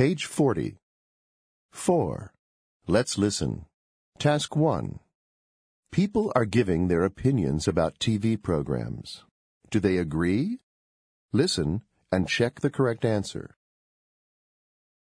Page 40. 4. Let's listen. Task 1. People are giving their opinions about TV programs. Do they agree? Listen and check the correct answer.